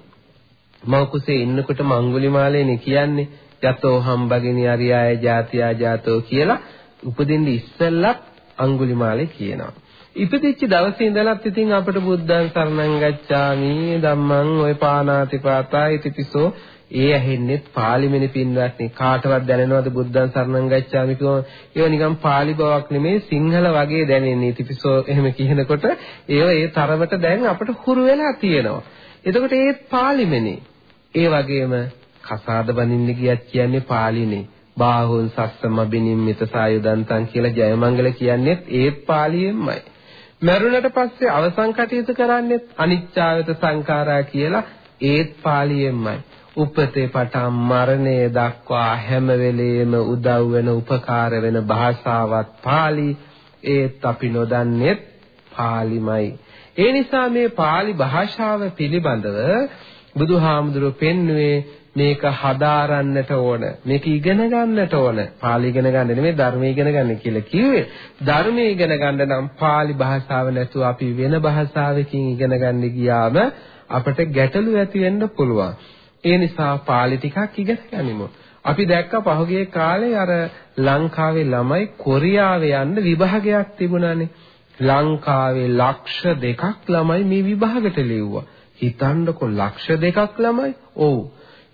Speaker 2: මව කුසේ ඉන්නකොට මංගුලිමාලේනේ කියන්නේ යතෝ හම්බගිනි අරියාය ජාතියා ජාතෝ කියලා උපදින්න ඉස්සෙල්ලත් අඟුලිමාලේ කියනවා. ඉපදිච්ච දවසේ ඉඳලත් ඉතින් අපිට බුද්ධං සරණං ගච්ඡාමි ධම්මං ඔය පානාතිපාතා ඉතිපිසෝ ඒ ඇහෙන්නේ පාලිමෙනි පින්වත්නි කාටවත් දැනෙනවද බුද්ධං සරණං ගච්ඡාමි කියව ඒව නිකන් පාලි බවක් නෙමෙයි සිංහල වගේ දැනෙන්නේ ඉතිපිසෝ එහෙම කියනකොට ඒව ඒ තරමට දැන් අපිට හුරු වෙලා තියෙනවා එතකොට ඒත් පාලිමනේ. ඒ වගේම කසාද බඳින්න ගියත් කියන්නේ පාලිනේ. බාහුන් සස්සම බිනිම්මිත සායුදන්තං කියලා ජයමංගල කියන්නේත් ඒත් පාලියෙන්මයි. මරුණට පස්සේ අවසන් කටයුතු කරන්නේත් අනිච්චාවත සංඛාරා කියලා ඒත් පාලියෙන්මයි. උපතේ පටන් මරණය දක්වා හැම වෙලෙම උදව් වෙන උපකාර වෙන භාෂාවක් පාලි. ඒත් අපි නොදන්නේත් පාලිමයි. ඒ නිසා මේ pāli භාෂාව පිළිබඳව බුදුහාමුදුරුවෝ පෙන්වුවේ මේක හදාරන්නට ඕන මේක ඉගෙන ගන්නට ඕන. pāli ඉගෙන ගන්න නෙමෙයි ධර්මය ඉගෙන ගන්න කියලා කිව්වේ. ධර්මය ඉගෙන ගන්න නම් pāli භාෂාව නැතුව අපි වෙන භාෂාවකින් ඉගෙන ගන්න ගියාම අපට ගැටලු ඇති වෙන්න පුළුවන්. ඒ නිසා pāli ටිකක් ඉගෙන ගනිමු අපි දැක්ක පහුගිය කාලේ අර ලංකාවේ ළමයි කොරියාවේ යන්න විභාගයක් තිබුණානේ ලංකාවේ ලක්ෂ දෙකක් ළමයි මේ විභාගෙට ලිව්වා. හිතන්නකො ලක්ෂ දෙකක් ළමයි? ඔව්.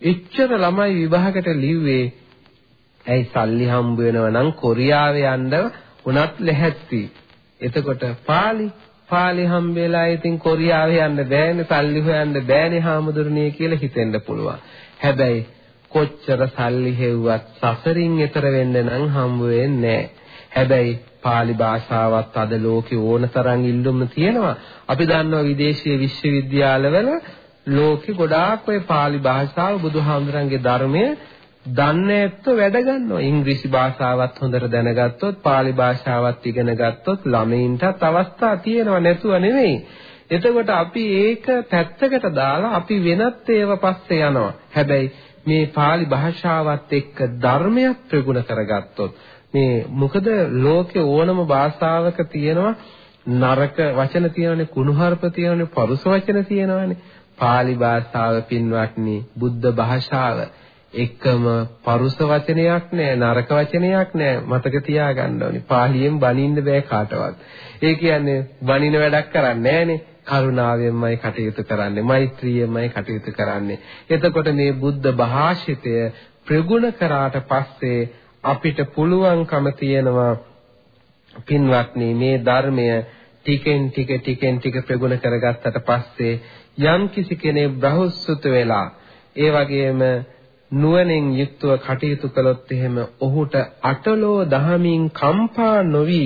Speaker 2: එච්චර ළමයි විභාගෙට ලිව්වේ ඇයි සල්ලි හම්බ වෙනව නම් කොරියාවේ යන්න උනත් ලැහැත්ති. එතකොට පාලි පාලි හම්බෙලා ඉතින් කොරියාවේ යන්න බෑනේ සල්ලි හොයන්න බෑනේ හාමුදුරනේ කියලා හිතෙන්න පුළුවන්. හැබැයි කොච්චර සල්ලි හෙව්වත් සසරින් එතර වෙන්න නම් හම්බ වෙන්නේ නැහැ. හැබැයි pāli භාෂාවත් අද ලෝකේ ඕන තරම් ඉල්ලුම් තියෙනවා. අපි දන්නවා විදේශීය විශ්වවිද්‍යාලවල ලෝකේ ගොඩාක් ඔය pāli භාෂාව බුදුහාමුදුරන්ගේ ධර්මය දන්නේ නැත්නම් වැඩ ගන්නවා. ඉංග්‍රීසි භාෂාවත් හොඳට දැනගත්තොත්, pāli භාෂාවත් ඉගෙන ගත්තොත් ළමයින්ටත් අවස්ථා තියෙනවා නැතුව නෙවෙයි. එතකොට අපි ඒක පැත්තකට දාලා අපි වෙනත් ඒව පස්සේ යනවා. හැබැයි මේ pāli භාෂාවත් එක්ක ධර්මයක් ප්‍රගුණ කරගත්තොත් මේ මොකද ලෝකේ ඕනම භාෂාවක තියෙනවා නරක වචන තියෙනවානේ කුණුහරුප තියෙනවානේ පරුස වචන තියෙනවානේ pāli භාෂාව පින්වත්නි බුද්ධ භාෂාව එකම පරුස වචනයක් නෑ නරක වචනයක් නෑ මතක තියාගන්න ඕනේ. පාලියෙන් බනින්න බෑ කාටවත්. ඒ කියන්නේ බනින වැඩක් කරන්නේ නෑනේ. කරුණාවෙන්මයි කටයුතු කරන්නේ මෛත්‍රියෙන්මයි කටයුතු කරන්නේ. එතකොට මේ බුද්ධ භාෂිතය ප්‍රගුණ කරාට පස්සේ අපිට පුළුවන්කම තියෙනවා පින්වත්නි මේ ධර්මය ටිකෙන් ටික ටිකෙන් ටික ප්‍රගුණ කරගත්තට පස්සේ යම් කිසි කෙනෙක් බ්‍රහුස්සුත වෙලා ඒ වගේම නුවණින් යුක්තව කටයුතු කළොත් එහෙම ඔහුට අටලෝ දහමින් කම්පා නොවි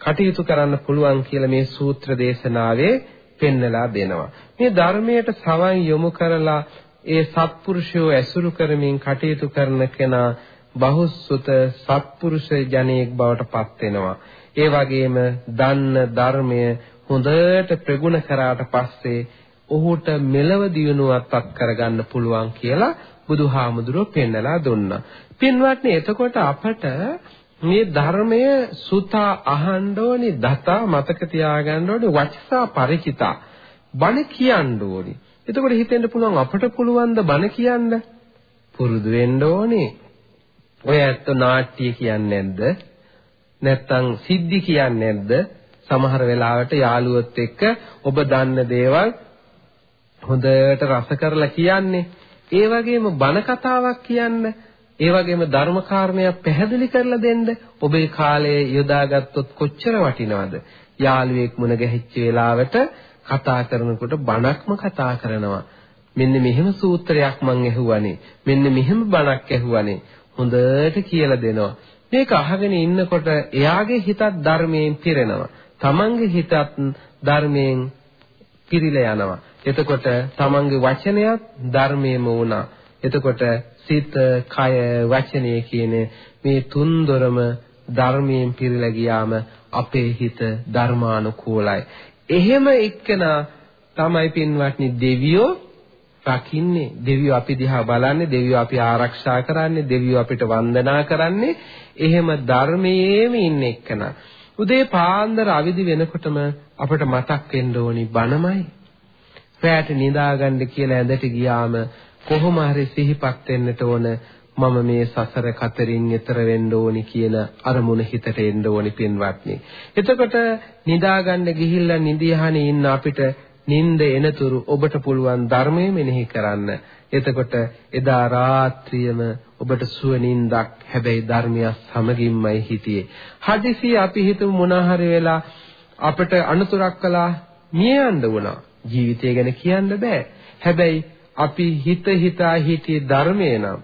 Speaker 2: කටයුතු කරන්න පුළුවන් කියලා මේ සූත්‍ර දේශනාවේ පෙන්නලා දෙනවා. මේ ධර්මයට සවන් යොමු කරලා ඒ සත්පුරුෂයෝ ඇසුරු කරමින් කටයුතු කරන කෙනා බහුසුත සත්පුරුෂ ජනෙක් බවට පත් වෙනවා. ඒ වගේම දන්න ධර්මය හොඳට ප්‍රගුණ කරාට පස්සේ ඔහුට මෙලව දියුණුවක් අත් කරගන්න පුළුවන් කියලා බුදුහාමුදුරුවෝ පෙන්නලා දුන්නා. පින්වත්නි එතකොට අපට මේ ධර්මය සුතා අහන්න ඕනි දතා මතක තියාගන්න ඕනි වචසා ಪರಿචිතා බණ කියන්න ඕනි. එතකොට හිතෙන්න පුළුවන් අපට පුළුවන් ද බණ කියන්න? පුරුදු වෙන්න ඕනේ. ඔය ඇත්ත නාට්‍ය කියන්නේ නැද්ද? නැත්තම් සිද්ධි කියන්නේ නැද්ද? සමහර වෙලාවට යාළුවොත් එක්ක ඔබ දන්න දේවල් හොඳට රස කරලා කියන්නේ. ඒ වගේම බණ කතාවක් කියන්න, ඒ වගේම ධර්ම කාරණයක් පැහැදිලි කරලා දෙන්න ඔබේ කාලය යොදාගත්තොත් කොච්චර වටිනවද? යාළුවෙක් මුණ ගැහිච්ච වෙලාවට කතා කරනකොට බණක්ම කතා කරනවා. මෙන්න මෙහෙම සූත්‍රයක් මං ඇහුවානේ. මෙන්න මෙහෙම බණක් ඇහුවානේ. හොඳට කියලා දෙනවා. මේක අහගෙන ඉන්නකොට එයාගේ හිතත් ධර්මයෙන් පිරෙනවා. තමන්ගේ හිතත් ධර්මයෙන් පිරීලා යනවා. එතකොට තමන්ගේ වචනයත් ධර්මයේම වුණා. එතකොට සිත, කය, වචනය කියන මේ තුන්දොරම ධර්මයෙන් පිරීලා ගියාම අපේ හිත ධර්මානුකූලයි. එහෙම එක්කනා තමයි පින්වත්නි දෙවියෝ රකින්නේ දෙවියෝ අපි දිහා බලන්නේ දෙවියෝ අපි ආරක්ෂා කරන්නේ දෙවියෝ අපිට වන්දනා කරන්නේ එහෙම ධර්මයේම ඉන්න එක්කන උදේ පාන්දර අවදි වෙනකොටම අපිට මතක් වෙන්න ඕනි බණමයි රැට නිදාගන්න කියලා ඇඳට ගියාම කොහොම හරි සිහිපත් වෙන්නට ඕන මම මේ සසර කතරින් එතර වෙන්න ඕනි කියන අරමුණ හිතට එන්න ඕනි පින්වත්නි. එතකොට නිදාගන්න ගිහිල්ලා නිදියහනේ ඉන්න අපිට නිින්ද එනතුරු ඔබට පුළුවන් ධර්මයේ මෙනෙහි කරන්න. එතකොට එදා රාත්‍රියම ඔබට සුව නිින්දක් හැබැයි ධර්මය සමගින්මයි හිටියේ. හදිසි අපි හිතමු මොනාහරි වෙලා අපට අනුතරක් කළා මිය යන්න වුණා. ජීවිතය ගැන කියන්න බෑ. හැබැයි අපි හිත හිතා හිටියේ ධර්මය නම්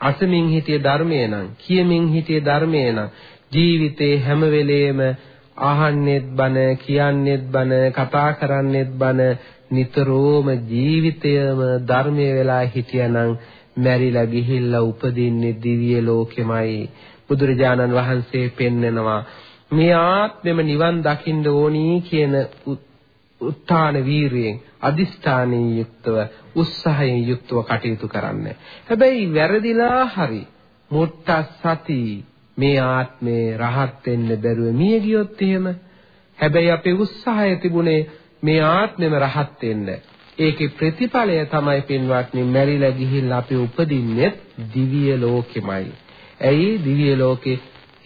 Speaker 2: අසමින් හිටිය ධර්මය නම් කියමින් හිටිය ධර්මය නම් ජීවිතේ හැම වෙලේම අහන්නෙත් බන කියන්නෙත් බන කතා කරන්නෙත් බන නිතරම ජීවිතයම ධර්මයේ වෙලා හිටියනම් මැරිලා ගිහිල්ලා උපදින්නේ දිව්‍ය ලෝකෙමයි බුදුරජාණන් වහන්සේ පෙන්නනවා මේ ආත්මෙම නිවන් දකින්න ඕනි කියන උත්තාන වීරියෙන් අදිෂ්ඨානයෙන් යුක්තව උත්සාහයෙන් යුක්තව කටයුතු කරන්න. හැබැයි වැරදිලා හරි මුට්ට සති මේ ආත්මේ රහත් වෙන්න බැරුව මිය ගියොත් එහෙම හැබැයි අපේ උත්සාහය තිබුණේ මේ ආත්මෙම රහත් වෙන්න. ඒකේ ප්‍රතිඵලය තමයි පින්වත්නි මැරිලා ගිහිල්ලා අපි උපදින්නේ දිව්‍ය ලෝකෙමයි. ඇයි දිව්‍ය ලෝකේ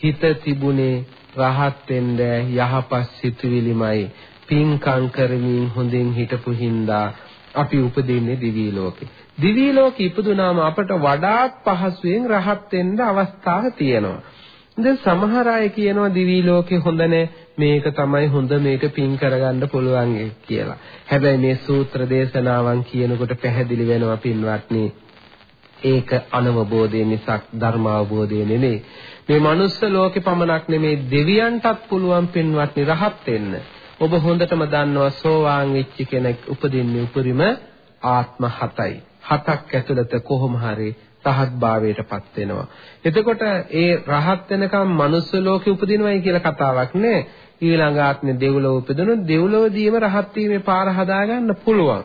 Speaker 2: හිත තිබුණේ රහත් වෙන්න යහපත් සිතුවිලිමයි. පින්කම් කරමින් හොඳින් හිටපු හින්දා අපි උපදින්නේ දිව්‍ය ලෝකේ. දිව්‍ය ලෝකෙ ඉපදුනාම අපට වඩාත් පහසුවෙන් රහත් වෙන්න අවස්ථාව තියෙනවා. දැන් සමහර අය කියනවා දිවි ලෝකේ හොඳ මේක තමයි හොඳ මේක පින් කරගන්න පුළුවන් කියලා. හැබැයි මේ සූත්‍ර දේශනාවන් කියනකොට පැහැදිලි වෙනවා පින්වත්නි ඒක අනවබෝධය මිසක් ධර්මාවබෝධය නෙමෙයි. මේ මනුස්ස ලෝකේ පමණක් නෙමෙයි දෙවියන්ටත් පුළුවන් පින්වත්නි රහත් වෙන්න. ඔබ හොඳටම දන්නවා සෝවාන් වෙච්ච කෙනෙක් උපදින්නේ උපරිම ආත්ම හතයි. හතක් ඇතුළත කොහොම හරි රහත් භාවයටපත් වෙනවා. එතකොට ඒ රහත් වෙනකම් මනුස්ස ලෝකෙ උපදිනවයි කියලා කතාවක් නෑ. ඊළඟ ආත්මේ දෙව්ලොව උපදිනොත් දෙව්ලොවදීම රහත් වීමේ පාර හදාගන්න පුළුවන්.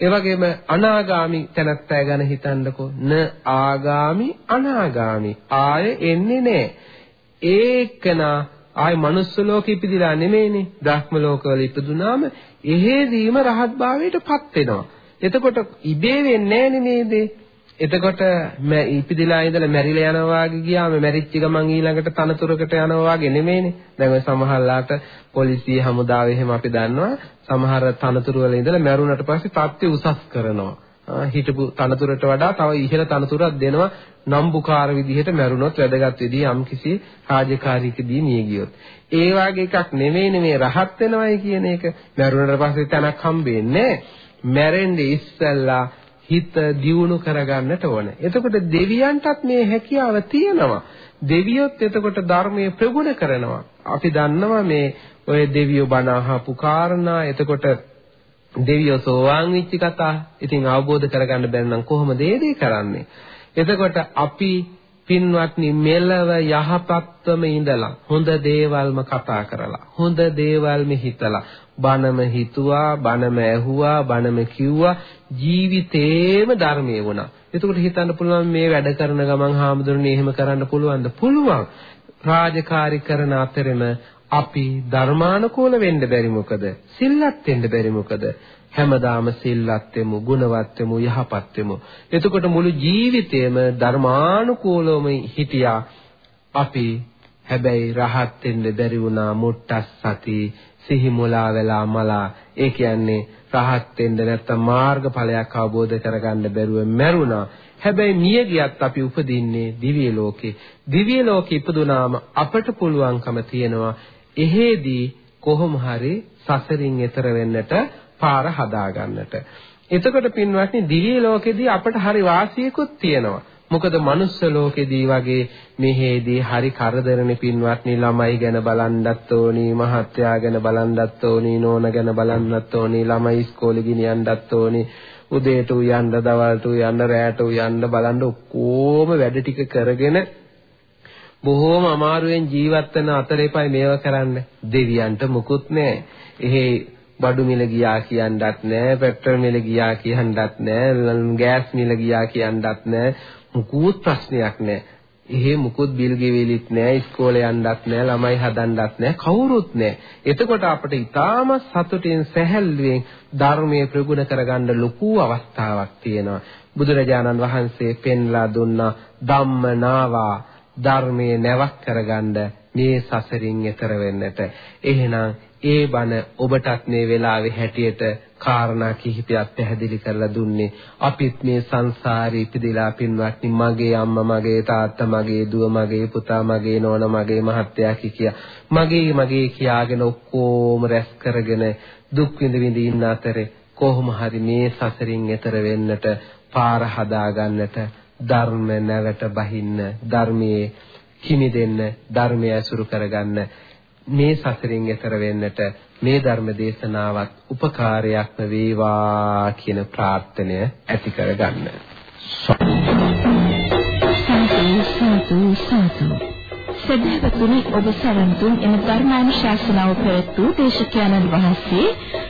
Speaker 2: ඒ වගේම අනාගාමි තැනැත්තා ගැන හිතන්නකෝ. න ආගාමි අනාගාමි ආය එන්නේ නෑ. ඒකනා ආය මනුස්ස ලෝකෙ ඉපදිලා නෙමෙයිනේ. ධර්ම ලෝකවල ඉපදුනාම එහෙදීම රහත් භාවයටපත් වෙනවා. එතකොට ඉබේ වෙන්නේ නෑනේ මේ දේ. එතකොට ඉපදිලා ඉඳලා මැරිලා යනවා වගේ ගියාම මැරිච්ච ගමන් ඊළඟට තනතුරකට යනවා වගේ නෙමෙයිනේ. දැන් ඔය සමහරලාට පොලිසිය හමුදාව එහෙම අපි දන්නවා සමහර තනතුරු වල ඉඳලා මැරුණට පස්සේ තාත්ති උසස් කරනවා. හිටපු තනතුරට වඩා තව ඉහළ තනතුරක් දෙනවා නම්බුකාර විදිහට මැරුණොත් වැදගත් විදිහ යම්කිසි රාජකාරීකදී මිය ගියොත්. ඒ වගේ එකක් නෙමෙයිනේ මේ රහත් වෙනවයි කියන එක. මැරුණට පස්සේ තැනක් හම්බෙන්නේ මැරෙන්නේ ඉස්සල්ලා හිත දියුණු කරගන්නට ඕන. එතකොට දෙවියන්ටත් මේ හැකියාව තියෙනවා. දෙවියොත් එතකොට ධර්මයේ ප්‍රගුණ කරනවා. අපි දන්නවා මේ ඔය දෙවියෝ බණ අහපු කාරණා එතකොට දෙවියෝ සෝවාන් වෙච්ච කතා. ඉතින් අවබෝධ කරගන්න බැරි නම් කොහොමද ඒ දේ කරන්නේ? එතකොට අපි පින්වත්නි මෙලව යහපත්වම ඉඳලා හොඳ දේවල්ම කතා කරලා හොඳ දේවල්ම හිතලා බණම හිතුවා බණම ඇහුවා බණම කිව්වා ජීවිතේම ධර්මයේ වුණා. එතකොට හිතන්න පුළුවන් මේ වැඩ කරන ගමන් හාමුදුරනේ එහෙම කරන්න පුළුවන්ද? පුළුවන්. රාජකාරී කරන අතරෙම අපි ධර්මානුකූල වෙන්න බැරි මොකද? සිල්වත් වෙන්න බැරි මොකද? හැමදාම සිල්වත් වෙමු, ගුණවත් වෙමු, යහපත් වෙමු. එතකොට මුළු ජීවිතේම ධර්මානුකූලවම හිටියා. අපි හැබැයි රහත් වෙන්න බැරි වුණා මුට්ටස් සති සිහි මුලා වෙලා මලා ඒ කියන්නේ රහත් වෙන්න නැත්තම් මාර්ගඵලයක් අවබෝධ කරගන්න බැරුව මැරුණා. හැබැයි මිය ගියත් අපි උපදින්නේ දිව්‍ය ලෝකේ. දිව්‍ය ලෝකේ ඉපදුනාම අපට පුළුවන්කම තියෙනවා එහෙදී කොහොම හරි සසරින් එතර වෙන්නට පාර හදාගන්නට. එතකොට පින්වත්නි දිව්‍ය ලෝකෙදී අපට හරි වාසියකුත් තියෙනවා. මොකද මනුස්ස ලෝකෙදී වගේ මෙහෙදී හරි කරදරනේ පින්වත්නි ළමයි ගැන බලන්නත් ඕනි මහත්යා ගැන බලන්නත් ඕනි නෝන ගැන බලන්නත් ඕනි ළමයි ඉස්කෝලේ ගෙනියන්නත් ඕනි උදේට උයන්න දවල්ට උයන්න රැයට උයන්න බලන්න ඔක්කොම වැඩ ටික කරගෙන බොහෝම අමාරුවෙන් ජීවත් වෙන අතරේපයි මේව කරන්න දෙවියන්ට මුකුත් නැහැ. එහෙ බඩු මිල ගියා කියන්නත් නැහැ, පෙට්‍රල් මිල ගියා කියන්නත් නැහැ, ගෑස් මිල ගියා කියන්නත් නැහැ. මුකුත් ප්‍රශ්නයක් නැහැ. එහෙ මුකුත් බිල් ගෙවිලිත් නැහැ, ඉස්කෝලේ යන්නත් නැහැ, ළමයි හදන්නත් නැහැ, කවුරුත් නැහැ. එතකොට අපිට ඊටාම සතුටින් සැහැල්ලුවෙන් ධර්මයේ ප්‍රගුණ කරගන්න ලොකු අවස්ථාවක් තියෙනවා. බුදුරජාණන් වහන්සේ පෙන්ලා දුන්නා ධම්මනාවා ධර්මයේ නැවක් කරගන්න මේ සසරින් එතර වෙන්නට. එහෙනම් ඒ බණ ඔබටත් මේ වෙලාවේ හැටියට කාරණා කිහිපයක් පැහැදිලි කරලා දුන්නේ අපිත් මේ සංසාරේ ඉපදිලා පින්වත්නි මගේ අම්මා මගේ තාත්තා මගේ දුව මගේ පුතා මගේ නෝනා මගේ මහත්තයා කියා මගේ මගේ කියාගෙන ඔක්කොම රැස් කරගෙන දුක් විඳ විඳ ඉන්න අතරේ කොහොම හරි මේ සසරින් එතර වෙන්නට පාර හදා ගන්නට ධර්ම නැවට බහින්න ධර්මයේ කිමිදෙන්න ධර්මය අසුරු කරගන්න මේ සසරින් එතර වෙන්නට මේ ධර්ම දේශනාවත් උපකාරයක්ම වේවා කියන ප්‍රාර්ථනය ඇති කරගන්න.
Speaker 1: සතු සදහවතුනි ඔබ සරණ දුන් එම ධර්මානුශාසනාව පැවැත්වූ දේශකයන්න් වහන්සේ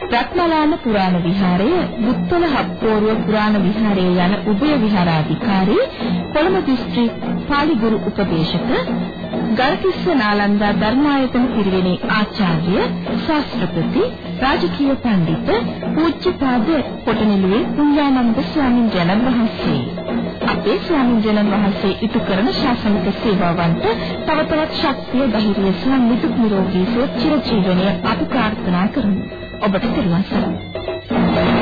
Speaker 1: රත්නලාන පුරාණ විහාරය, බුත්තල හප්පෝරුව පුරාණ විහාරය යන උභය විහාරාධිකාරී කොළඹ දිස්ත්‍රික් පාලිගුරු උපදේශක ගල්කිස්ස නාලන්දා ධර්මායතන පිරිවෙනේ ආචාර්ය ශාස්ත්‍රපති රාජකීය පඬිත පූජ්‍යපාද කොටනෙළුවේ පුඤ්ඤානන්ද ස්වාමීන් වහන්සේ. අපේ ස්වාමීන් වහන්සේ ඉටු කරන ශාසනික සේවාවන්ට තව තවත් ශක්තිය ධෛර්යය සහ නිදුක් නිරෝගී සුව චිරජීවනය අපි ප්‍රාර්ථනා කරමු. ඔබට පිරුවන් සරණයි.